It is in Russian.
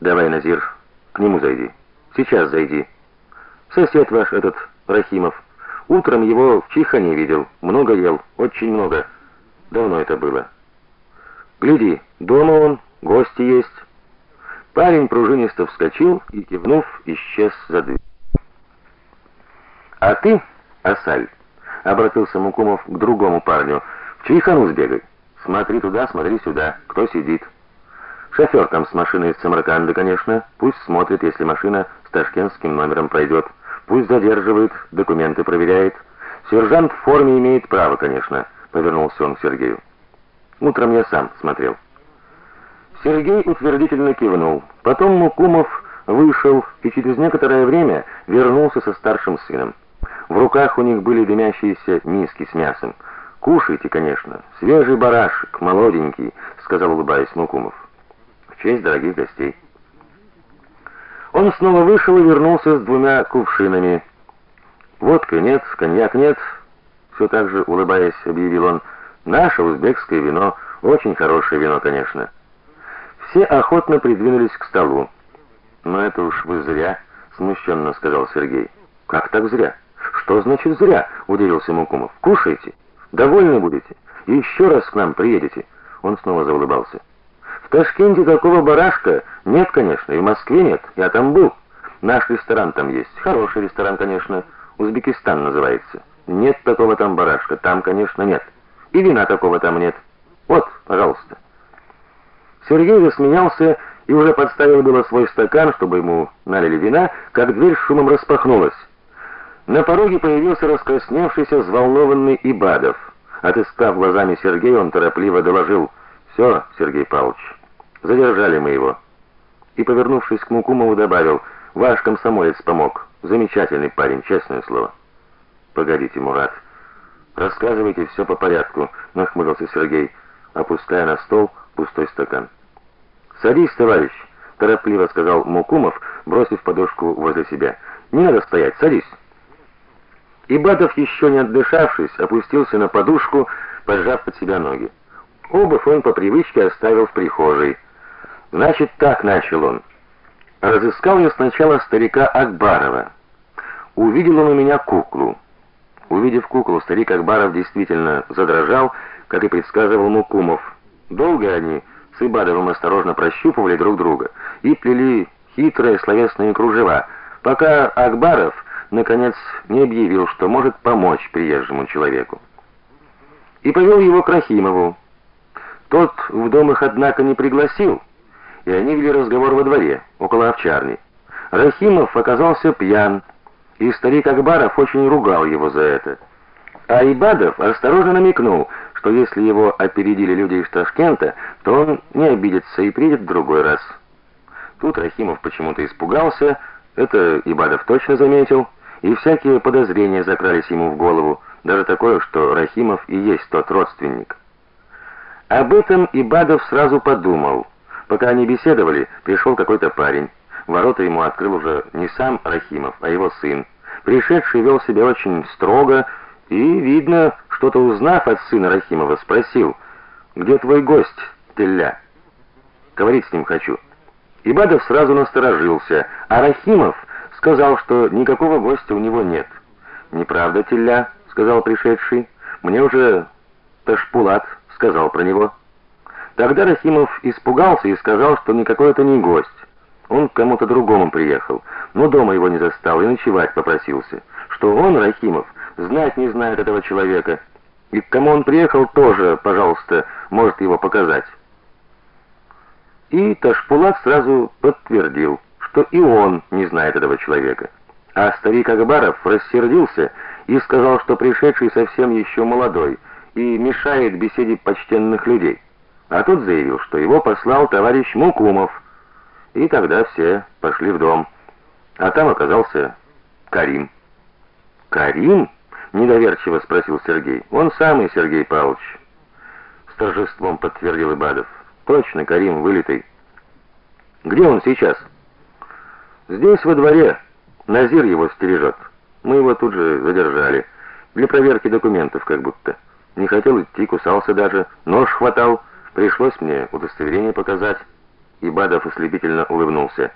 Давай, Назир, к нему зайди. Сейчас зайди. Сосед ваш этот Рахимов. Утром его в Чихане видел. Много ел, очень много. Давно это было. Гляди, дома он, гости есть. Парень пружинисто вскочил и кивнув, исчез за дверь. А ты, Асаль, обратился Мукумов к другому парню. В Чихану сбегай. Смотри туда, смотри сюда. Кто сидит? Шофер там с машиной из Самарканда, конечно. Пусть смотрит, если машина с ташкентским номером пройдет. Пусть задерживает, документы проверяет. Сержант в форме имеет право, конечно, повернулся он к Сергею. Утром я сам смотрел. Сергей утвердительно кивнул. Потом Мукумов вышел и через некоторое время вернулся со старшим сыном. В руках у них были дымящиеся миски с мясом. Кушайте, конечно. Свежий барашек, молоденький, сказал улыбаясь Мукумов. Честь дорогих гостей. Он снова вышел и вернулся с двумя кувшинами. Водка нет, коньяк нет, все так же улыбаясь, объявил он. Наше узбекское вино, очень хорошее вино, конечно. Все охотно придвинулись к столу. "Но это уж вы зря", смущенно сказал Сергей. "Как так зря? Что значит зря?" удивился Мукумов. "Кушайте, довольны будете. Еще раз к нам приедете". Он снова заулыбался. В Ташкенте такого барашка нет, конечно, и в Москве нет, я там был. Наш ресторан там есть, хороший ресторан, конечно, Узбекистан называется. Нет такого там барашка, там, конечно, нет. И вина такого там нет. Вот, пожалуйста. Сергей засмеялся и уже подставил было свой стакан, чтобы ему налили вина, как дверь шумом распахнулась. На пороге появился раскрасневшийся, взволнованный Ибадов. Отыскав глазами Сергея, он торопливо доложил: «Все, Сергей Павлович, Задержали мы его. И повернувшись к Мукумову, добавил: "Ваш комсомолец помог. Замечательный парень, честное слово". Погодите, Мурат. Рассказывайте все по порядку, нахмурился Сергей, опуская на стол пустой стакан. "Садись, товарищ", торопливо сказал Мукумов, бросив подушку возле себя. "Не надо стоять, садись". Ибадов, еще не отдышавшись, опустился на подушку, поджав под себя ноги. Обувь он по привычке оставил в прихожей. Значит, так начал он. Разыскал я сначала старика Акбарова. Увидел он у меня куклу. Увидев куклу, старик Акбаров действительно задрожал, как и предсказывал Мукумов. Долго они с Ибадовым осторожно прощупывали друг друга и плели хитрые словесные кружева, пока Акбаров наконец не объявил, что может помочь приезжему человеку. И повел его к Рахимову. Тот в дом их однако не пригласил и они вели разговор во дворе, около овчарни. Рахимов оказался пьян, и старик Акбаров очень ругал его за это. А Ибадов осторожно намекнул, что если его опередили люди из Ташкента, то он не обидится и приедет в другой раз. Тут Рахимов почему-то испугался, это Ибадов точно заметил, и всякие подозрения закрались ему в голову, даже такое, что Рахимов и есть тот родственник. Об этом Ибадов сразу подумал. Пока они беседовали, пришел какой-то парень. Ворота ему открыл уже не сам Рахимов, а его сын. Пришедший вел себя очень строго и, видно, что-то узнав от сына Рахимова, спросил: "Где твой гость, Телля?" "Говорить с ним хочу". Ибадов сразу насторожился, а Рахимов сказал, что никакого гостя у него нет. "Неправда, Телля", сказал пришедший. "Мне уже Ташпулат сказал про него". Тогда Рахимов испугался и сказал, что никакой это не гость. Он к кому-то другому приехал, но дома его не застал и ночевать попросился. Что он, Рахимов, знать не знает этого человека. И к кому он приехал, тоже, пожалуйста, может его показать. И Ташпулат сразу подтвердил, что и он не знает этого человека. А старик Акбаров рассердился и сказал, что пришедший совсем еще молодой и мешает беседе почтенных людей. А тот заявил, что его послал товарищ Мукумов. И тогда все пошли в дом. А там оказался Карим. Карим? недоверчиво спросил Сергей. Он самый Сергей Павлович. С торжеством подтвердил Ибадов. Точно, Карим вылитый. Где он сейчас? Здесь во дворе. Назир его стережет. Мы его тут же задержали для проверки документов, как будто. Не хотел идти, кусался даже, нож хватал. Пришлось мне удостоверение показать. Ибадов ослепительно улыбнулся.